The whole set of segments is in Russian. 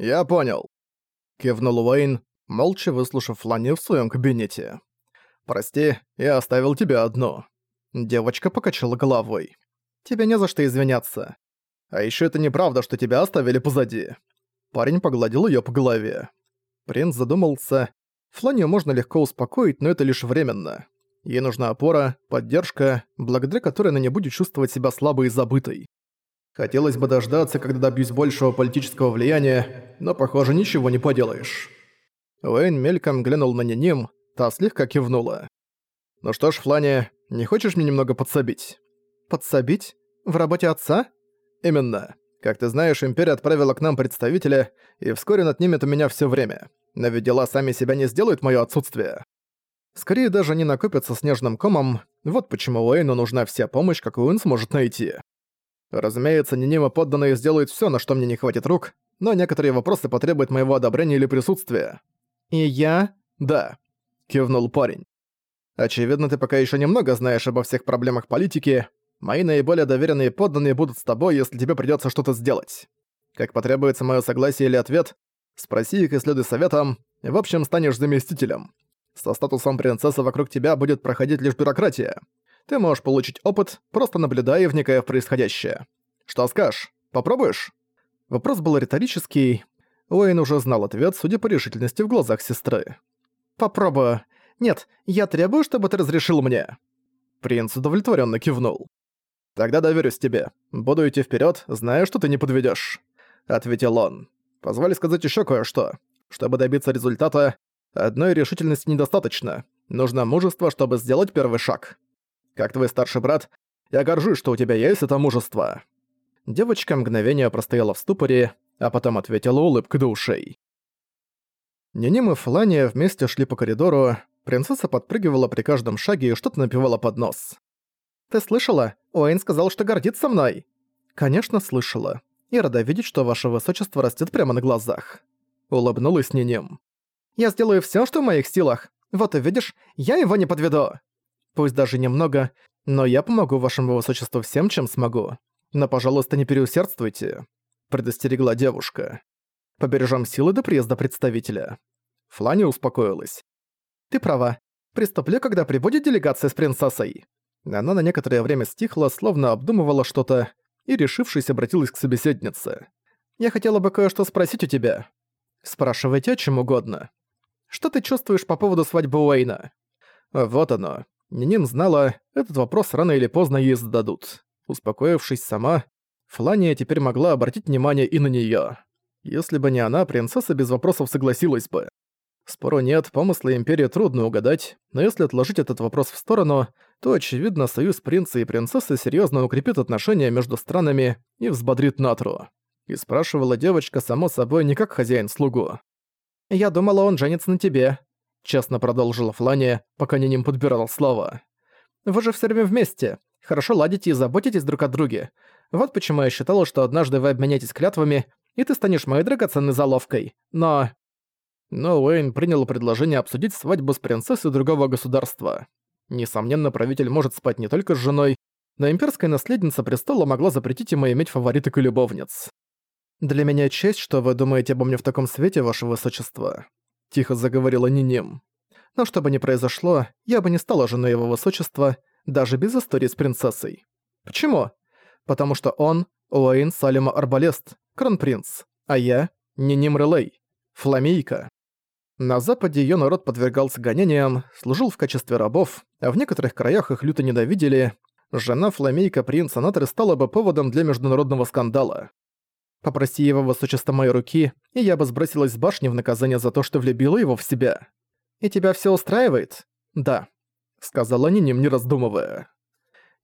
«Я понял», — кивнул Уэйн, молча выслушав Флани в своем кабинете. «Прости, я оставил тебя одну». Девочка покачала головой. «Тебе не за что извиняться. А еще это неправда, что тебя оставили позади». Парень погладил ее по голове. Принц задумался. Фланию можно легко успокоить, но это лишь временно. Ей нужна опора, поддержка, благодаря которой она не будет чувствовать себя слабой и забытой. Хотелось бы дождаться, когда добьюсь большего политического влияния, но, похоже, ничего не поделаешь. Уэйн мельком глянул на Ниним, та слегка кивнула. «Ну что ж, Флани, не хочешь мне немного подсобить?» «Подсобить? В работе отца?» «Именно. Как ты знаешь, Империя отправила к нам представителя, и вскоре над отнимет у меня все время. Но ведь дела сами себя не сделают в моё отсутствие. Скорее даже не накопятся снежным комом, вот почему Уэйну нужна вся помощь, какую он сможет найти. Разумеется, Нинима подданные сделают все, на что мне не хватит рук, но некоторые вопросы потребуют моего одобрения или присутствия. «И я?» «Да», — кивнул парень. «Очевидно, ты пока еще немного знаешь обо всех проблемах политики. Мои наиболее доверенные подданные будут с тобой, если тебе придется что-то сделать. Как потребуется мое согласие или ответ, спроси их и следуй советам, в общем, станешь заместителем. Со статусом принцессы вокруг тебя будет проходить лишь бюрократия. Ты можешь получить опыт, просто наблюдая и вникая в происходящее. Что скажешь? Попробуешь?» Вопрос был риторический, Уэйн уже знал ответ, судя по решительности в глазах сестры. «Попробую. Нет, я требую, чтобы ты разрешил мне». Принц удовлетворенно кивнул. «Тогда доверюсь тебе. Буду идти вперед, зная, что ты не подведешь, ответил он. «Позволь сказать еще кое-что. Чтобы добиться результата, одной решительности недостаточно. Нужно мужество, чтобы сделать первый шаг. Как твой старший брат, я горжусь, что у тебя есть это мужество». Девочка мгновение простояла в ступоре, а потом ответила улыбкой до ушей. Ниним и Флания вместе шли по коридору, принцесса подпрыгивала при каждом шаге и что-то напевала под нос. «Ты слышала? Уэйн сказал, что гордится мной!» «Конечно, слышала. И рада видеть, что ваше высочество растет прямо на глазах». Улыбнулась Ниним. «Я сделаю все, что в моих силах. Вот и видишь, я его не подведу. Пусть даже немного, но я помогу вашему высочеству всем, чем смогу. Но, пожалуйста, не переусердствуйте предостерегла девушка. «Побережем силы до приезда представителя». Флани успокоилась. «Ты права. Приступлю, когда прибудет делегация с принцессой». Она на некоторое время стихла, словно обдумывала что-то, и, решившись, обратилась к собеседнице. «Я хотела бы кое-что спросить у тебя. Спрашивайте о чем угодно. Что ты чувствуешь по поводу свадьбы Уэйна?» Вот оно. Нинин знала, этот вопрос рано или поздно ей зададут. Успокоившись сама, Флания теперь могла обратить внимание и на неё. Если бы не она, принцесса без вопросов согласилась бы. Спору нет, помыслы Империи трудно угадать, но если отложить этот вопрос в сторону, то, очевидно, союз принца и принцессы серьёзно укрепит отношения между странами и взбодрит Натру. И спрашивала девочка, само собой, не как хозяин-слугу. «Я думала, он женится на тебе», — честно продолжила Флания, пока не ним подбирал слова. «Вы же всё время вместе. Хорошо ладите и заботитесь друг о друге. Вот почему я считала, что однажды вы обменяетесь клятвами, и ты станешь моей драгоценной заловкой. Но... Но Уэйн принял предложение обсудить свадьбу с принцессой другого государства. Несомненно, правитель может спать не только с женой, но имперская наследница престола могла запретить ему иметь фавориток и любовниц. «Для меня честь, что вы думаете обо мне в таком свете, ваше высочество», — тихо заговорила Ниним. «Но что бы ни произошло, я бы не стала женой его высочества, даже без истории с принцессой. Почему? потому что он — Уэйн Салима Арбалест, кронпринц, а я — Ниним Релей, фламейка. На западе её народ подвергался гонениям, служил в качестве рабов, а в некоторых краях их люто ненавидели. Жена фламейка принца Натры стала бы поводом для международного скандала. Попроси его высочество моей руки, и я бы сбросилась с башни в наказание за то, что влюбила его в себя. «И тебя всё устраивает?» «Да», — сказала Ниним, не раздумывая.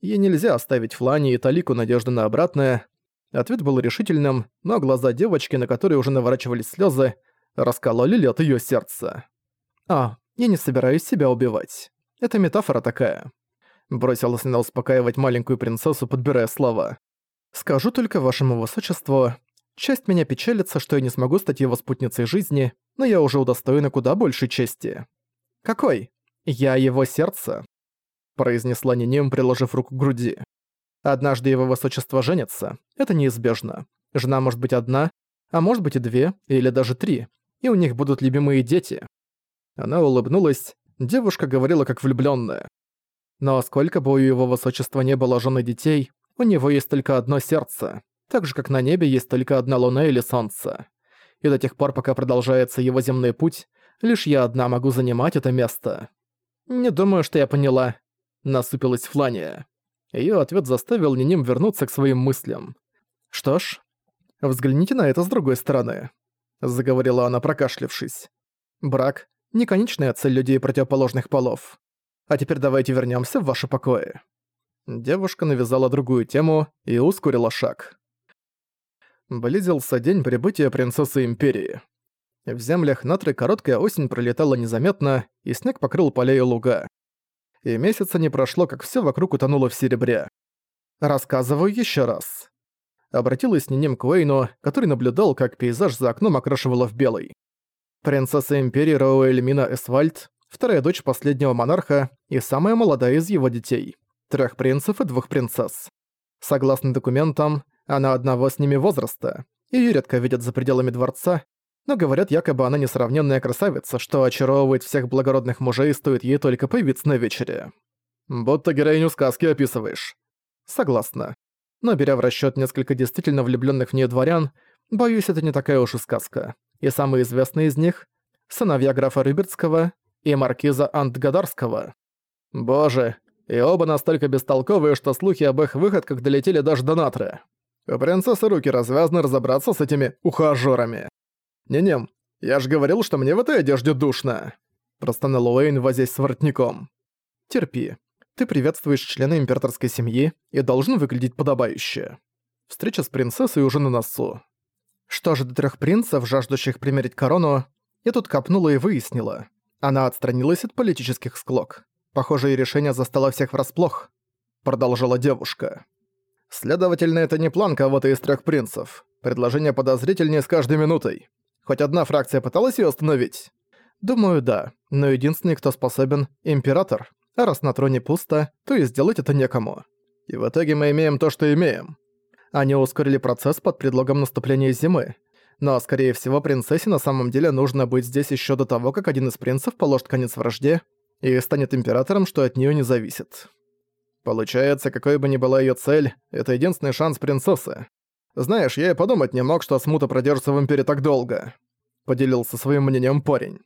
Ей нельзя оставить Флани и Талику надежды на обратное. Ответ был решительным, но глаза девочки, на которые уже наворачивались слезы, раскололи лед ее сердца. «А, я не собираюсь себя убивать. Это метафора такая». Бросилась она успокаивать маленькую принцессу, подбирая слова. «Скажу только вашему высочеству, часть меня печалится, что я не смогу стать его спутницей жизни, но я уже удостоена куда большей чести». «Какой?» «Я его сердце» произнесла Ниним, приложив руку к груди. Однажды его высочество женится. Это неизбежно. Жена может быть одна, А может быть и две, или даже три. И у них будут любимые дети. Она улыбнулась, девушка говорила как влюблённая. Но сколько бы у его высочества не было жены детей, у него есть только одно сердце, так же как на небе есть только одна луна или солнце. И до тех пор, пока продолжается его земной путь, лишь я одна могу занимать это место. «Не думаю, что я поняла», — насупилась Флания. Её ответ заставил Ниним вернуться к своим мыслям. «Что ж, взгляните на это с другой стороны», — заговорила она, прокашлявшись. «Брак — не конечная цель людей противоположных полов. А теперь давайте вернёмся в ваши покои». Девушка навязала другую тему и ускорила шаг. Близился день прибытия принцессы Империи. В землях Натры короткая осень пролетала незаметно, и снег покрыл поля и луга. И месяца не прошло, как всё вокруг утонуло в серебре. «Рассказываю ещё раз». Обратилась Нинем к Уэйну, который наблюдал, как пейзаж за окном окрашивало в белый. Принцесса Империи Роуэльмина Эсвальд, вторая дочь последнего монарха и самая молодая из его детей. Трёх принцев и двух принцесс. Согласно документам, она одного с ними возраста. Её редко видят за пределами дворца, но говорят, якобы она несравненная красавица, что очаровывает всех благородных мужей, стоит ей только появиться на вечере. Будто героиню сказки описываешь. Согласна. Но беря в расчёт несколько действительно влюблённых в неё дворян, боюсь, это не такая уж и сказка. И самые известные из них — сыновья графа Рыбердского и маркиза Антгадарского. Боже, и оба настолько бестолковые, что слухи об их выходках долетели даже до Натры. У принцессы руки развязаны разобраться с этими ухажёрами. «Не-не, я же говорил, что мне в этой одежде душно!» Простонал Уэйн, возясь с воротником. «Терпи. Ты приветствуешь члена императорской семьи и должен выглядеть подобающе. Встреча с принцессой уже на носу. Что же до трех принцев, жаждущих примерить корону, я тут копнула и выяснила. Она отстранилась от политических склок. Похоже, и решение застало всех врасплох. Продолжила девушка. Следовательно, это не план кого-то из трех принцев. Предложение подозрительнее с каждой минутой. Хоть одна фракция пыталась ее остановить? Думаю, да. Но единственный, кто способен — император. А раз на троне пусто, то и сделать это некому. И в итоге мы имеем то, что имеем. Они ускорили процесс под предлогом наступления зимы. Но, скорее всего, принцессе на самом деле нужно быть здесь еще до того, как один из принцев положит конец вражде и станет императором, что от нее не зависит. Получается, какой бы ни была ее цель, это единственный шанс принцессы. Знаешь, я и подумать не мог, что смута продержится в Империи так долго. Поделился своим мнением парень.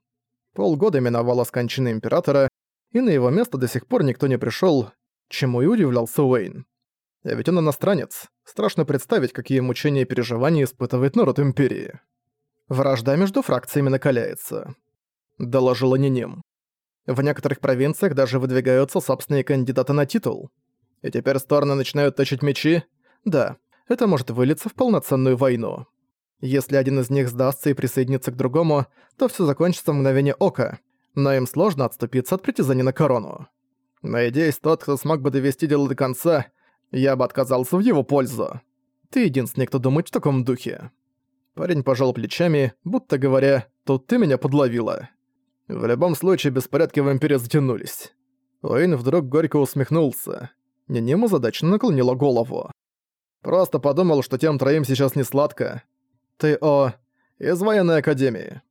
Полгода миновало с кончины Императора, и на его место до сих пор никто не пришел, чему и удивлялся Уэйн. А ведь он иностранец. Страшно представить, какие мучения и переживания испытывает народ Империи. Вражда между фракциями накаляется. Доложила Ниним. В некоторых провинциях даже выдвигаются собственные кандидаты на титул. И теперь стороны начинают точить мечи. Да, это может вылиться в полноценную войну. Если один из них сдастся и присоединится к другому, то все закончится в мгновение ока, но им сложно отступиться от притязаний на корону. Надеюсь, тот, кто смог бы довести дело до конца, я бы отказался в его пользу. Ты единственный, кто думает в таком духе. Парень пожал плечами, будто говоря, тут ты меня подловила. В любом случае, беспорядки в Империи затянулись. Уэйн вдруг горько усмехнулся. Нинему задачно наклонила голову. Просто подумал, что тем троим сейчас не сладко. Ты о... из военной академии.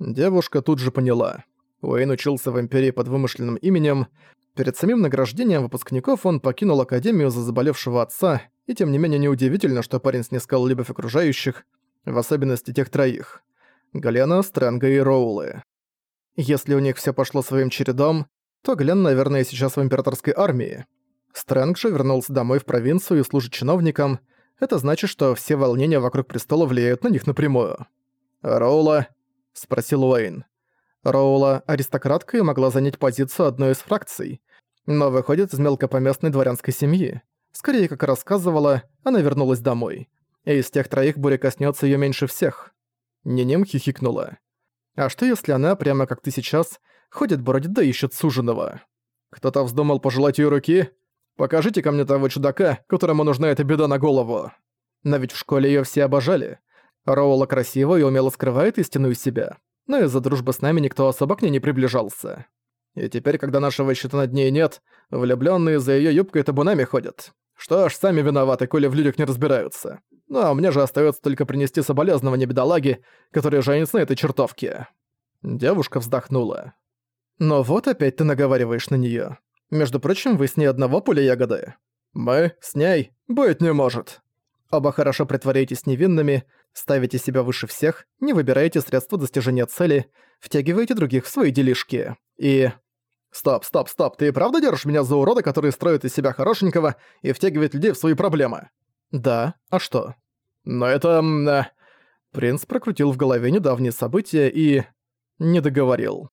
Девушка тут же поняла. Уэйн учился в Империи под вымышленным именем. Перед самим награждением выпускников он покинул Академию за заболевшего отца, и тем не менее неудивительно, что парень снискал любовь окружающих, в особенности тех троих. Галена, Стрэнга и Роулы. Если у них все пошло своим чередом, то Глен, наверное, сейчас в императорской армии. Стрэнг же вернулся домой в провинцию и служит чиновником. Это значит, что все волнения вокруг престола влияют на них напрямую. «Роула?» — спросил Уэйн. Роула — аристократка и могла занять позицию одной из фракций, но выходит из мелкопоместной дворянской семьи. Скорее, как рассказывала, она вернулась домой. И из тех троих буря коснется ее меньше всех. Ниним хихикнула. А что если она, прямо как ты сейчас, ходит бродит да ищет суженого? Кто-то вздумал пожелать ее руки? Покажите ко мне того чудака, которому нужна эта беда на голову. Но ведь в школе ее все обожали. Роула красиво и умело скрывает истину из себя. Но из-за дружбы с нами никто особо к ней не приближался. И теперь, когда нашего счета над ней нет, влюбленные за ее юбкой табунами ходят. Что ж, сами виноваты, коли в людях не разбираются. Ну а мне же остается только принести соболезнования бедолаге, который женится на этой чертовке». Девушка вздохнула. «Но вот опять ты наговариваешь на неё. Между прочим, вы с ней одного поля ягоды. Мы с ней быть не может. Оба хорошо притворяетесь невинными, ставите себя выше всех, не выбираете средства достижения цели, втягиваете других в свои делишки. И... Стоп, стоп, стоп, ты правда держишь меня за урода, который строит из себя хорошенького и втягивает людей в свои проблемы? Да, а что? Но это... Э... Принц прокрутил в голове недавние события и... не договорил.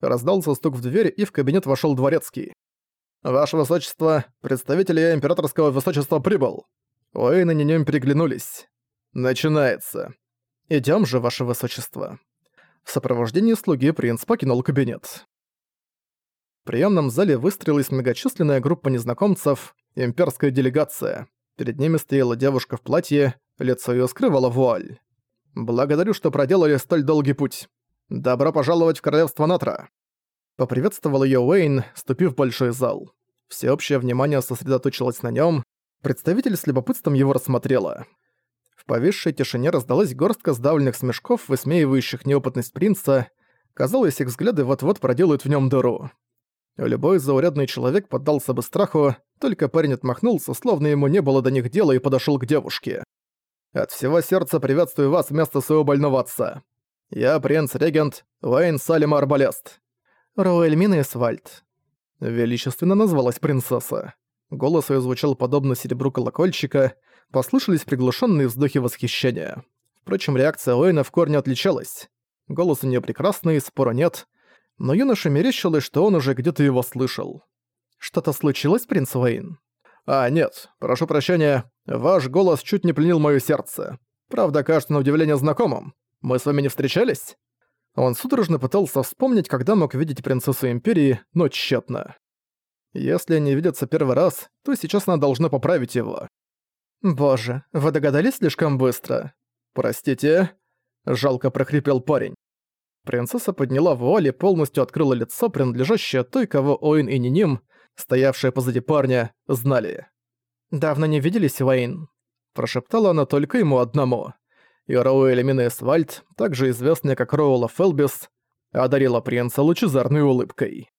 Раздался стук в дверь, и в кабинет вошел дворецкий. «Ваше высочество, представитель императорского высочества прибыл». Уэйн и Нинём переглянулись. «Начинается. Идём же, ваше высочество». В сопровождении слуги принц покинул кабинет. В приёмном зале выстроилась многочисленная группа незнакомцев, имперская делегация. Перед ними стояла девушка в платье, лицо её скрывало вуаль. «Благодарю, что проделали столь долгий путь. Добро пожаловать в королевство Натра!» Поприветствовал её Уэйн, ступив в большой зал. Всеобщее внимание сосредоточилось на нём, представитель с любопытством его рассмотрела. В повисшей тишине раздалась горстка сдавленных смешков, высмеивающих неопытность принца. Казалось, их взгляды вот-вот проделают в нём дыру. Любой заурядный человек поддался бы страху, только парень отмахнулся, словно ему не было до них дела и подошёл к девушке. «От всего сердца приветствую вас вместо своего больного отца. Я принц-регент Уэйн Салима Арбалест. Роэль Минесвальд. Величественно назвалась принцесса. Голос её звучал подобно серебру колокольчика, послышались приглушенные вздохи восхищения. Впрочем, реакция Уэйна в корне отличалась. Голос у неё прекрасный, спора нет, но юноше мерещилось, что он уже где-то его слышал. «Что-то случилось, принц Уэйн?» «А, нет, прошу прощения, ваш голос чуть не пленил моё сердце. Правда, кажется на удивление знакомым. Мы с вами не встречались?» Он судорожно пытался вспомнить, когда мог видеть принцессу Империи, но тщетно. Если они видятся первый раз, то сейчас она должна поправить его. «Боже, вы догадались слишком быстро?» «Простите?» – жалко прохрипел парень. Принцесса подняла вуаль и полностью открыла лицо, принадлежащее той, кого Оин и Ниним, стоявшие позади парня, знали. «Давно не виделись, Уэйн?» – прошептала она только ему одному и Роуэль Минесвальд, также известная как Роула Фелбис, одарила принца лучезарной улыбкой.